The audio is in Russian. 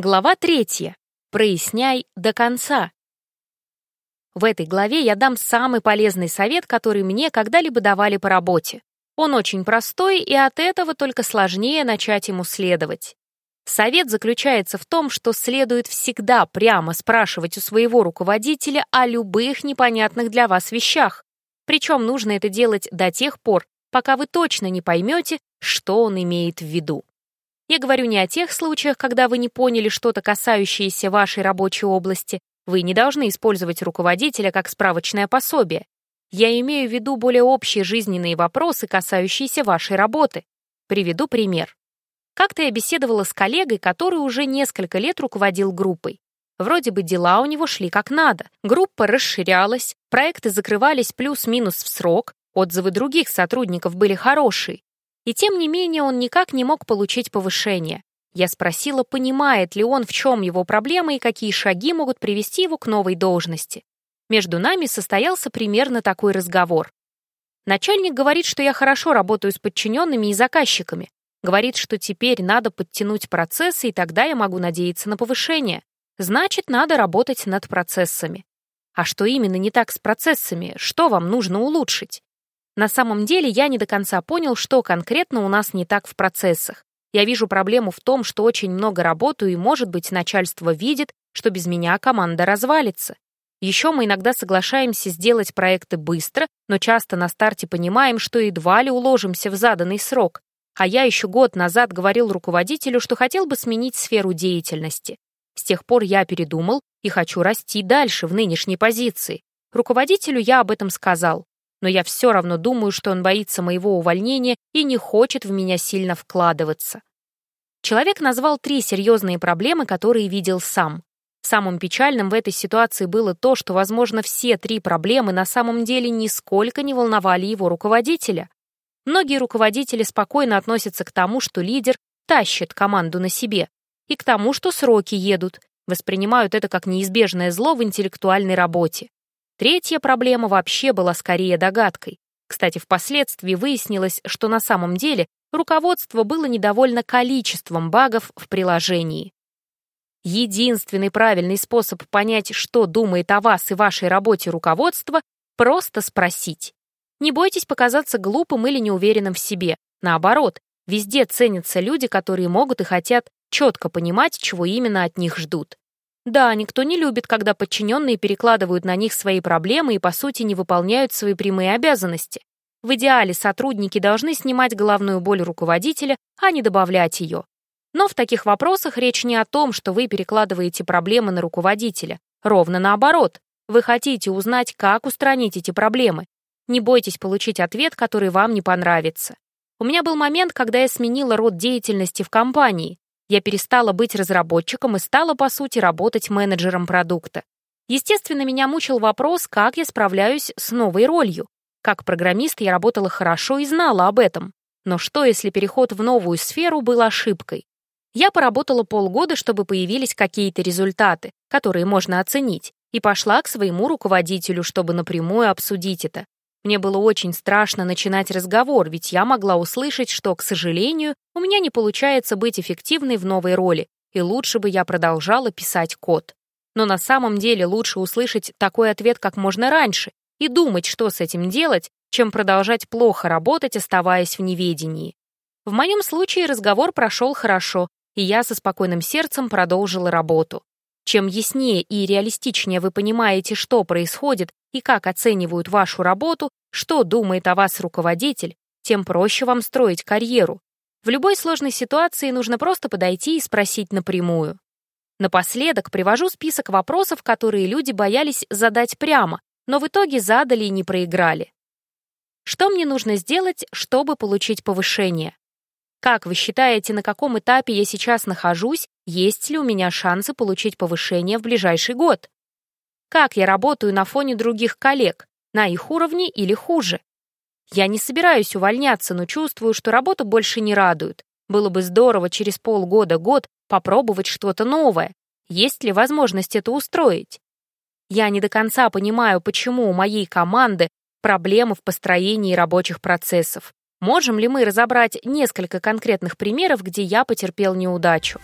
Глава третья. Проясняй до конца. В этой главе я дам самый полезный совет, который мне когда-либо давали по работе. Он очень простой, и от этого только сложнее начать ему следовать. Совет заключается в том, что следует всегда прямо спрашивать у своего руководителя о любых непонятных для вас вещах. Причем нужно это делать до тех пор, пока вы точно не поймете, что он имеет в виду. Я говорю не о тех случаях, когда вы не поняли что-то, касающееся вашей рабочей области. Вы не должны использовать руководителя как справочное пособие. Я имею в виду более общие жизненные вопросы, касающиеся вашей работы. Приведу пример. Как-то я беседовала с коллегой, который уже несколько лет руководил группой. Вроде бы дела у него шли как надо. Группа расширялась, проекты закрывались плюс-минус в срок, отзывы других сотрудников были хорошие. И тем не менее он никак не мог получить повышение. Я спросила, понимает ли он, в чем его проблема и какие шаги могут привести его к новой должности. Между нами состоялся примерно такой разговор. Начальник говорит, что я хорошо работаю с подчиненными и заказчиками. Говорит, что теперь надо подтянуть процессы, и тогда я могу надеяться на повышение. Значит, надо работать над процессами. А что именно не так с процессами? Что вам нужно улучшить? На самом деле я не до конца понял, что конкретно у нас не так в процессах. Я вижу проблему в том, что очень много работаю, и, может быть, начальство видит, что без меня команда развалится. Еще мы иногда соглашаемся сделать проекты быстро, но часто на старте понимаем, что едва ли уложимся в заданный срок. А я еще год назад говорил руководителю, что хотел бы сменить сферу деятельности. С тех пор я передумал и хочу расти дальше в нынешней позиции. Руководителю я об этом сказал но я все равно думаю, что он боится моего увольнения и не хочет в меня сильно вкладываться. Человек назвал три серьезные проблемы, которые видел сам. Самым печальным в этой ситуации было то, что, возможно, все три проблемы на самом деле нисколько не волновали его руководителя. Многие руководители спокойно относятся к тому, что лидер тащит команду на себе, и к тому, что сроки едут, воспринимают это как неизбежное зло в интеллектуальной работе. Третья проблема вообще была скорее догадкой. Кстати, впоследствии выяснилось, что на самом деле руководство было недовольно количеством багов в приложении. Единственный правильный способ понять, что думает о вас и вашей работе руководство, просто спросить. Не бойтесь показаться глупым или неуверенным в себе. Наоборот, везде ценятся люди, которые могут и хотят четко понимать, чего именно от них ждут. Да, никто не любит, когда подчиненные перекладывают на них свои проблемы и, по сути, не выполняют свои прямые обязанности. В идеале сотрудники должны снимать головную боль руководителя, а не добавлять ее. Но в таких вопросах речь не о том, что вы перекладываете проблемы на руководителя. Ровно наоборот. Вы хотите узнать, как устранить эти проблемы. Не бойтесь получить ответ, который вам не понравится. У меня был момент, когда я сменила род деятельности в компании. Я перестала быть разработчиком и стала, по сути, работать менеджером продукта. Естественно, меня мучил вопрос, как я справляюсь с новой ролью. Как программист я работала хорошо и знала об этом. Но что, если переход в новую сферу был ошибкой? Я поработала полгода, чтобы появились какие-то результаты, которые можно оценить, и пошла к своему руководителю, чтобы напрямую обсудить это. Мне было очень страшно начинать разговор, ведь я могла услышать, что, к сожалению, у меня не получается быть эффективной в новой роли, и лучше бы я продолжала писать код. Но на самом деле лучше услышать такой ответ как можно раньше и думать, что с этим делать, чем продолжать плохо работать, оставаясь в неведении. В моем случае разговор прошел хорошо, и я со спокойным сердцем продолжила работу. Чем яснее и реалистичнее вы понимаете, что происходит и как оценивают вашу работу, что думает о вас руководитель, тем проще вам строить карьеру. В любой сложной ситуации нужно просто подойти и спросить напрямую. Напоследок привожу список вопросов, которые люди боялись задать прямо, но в итоге задали и не проиграли. Что мне нужно сделать, чтобы получить повышение? Как вы считаете, на каком этапе я сейчас нахожусь, есть ли у меня шансы получить повышение в ближайший год? Как я работаю на фоне других коллег, на их уровне или хуже? Я не собираюсь увольняться, но чувствую, что работа больше не радует. Было бы здорово через полгода-год попробовать что-то новое. Есть ли возможность это устроить? Я не до конца понимаю, почему у моей команды проблемы в построении рабочих процессов. Можем ли мы разобрать несколько конкретных примеров, где я потерпел неудачу?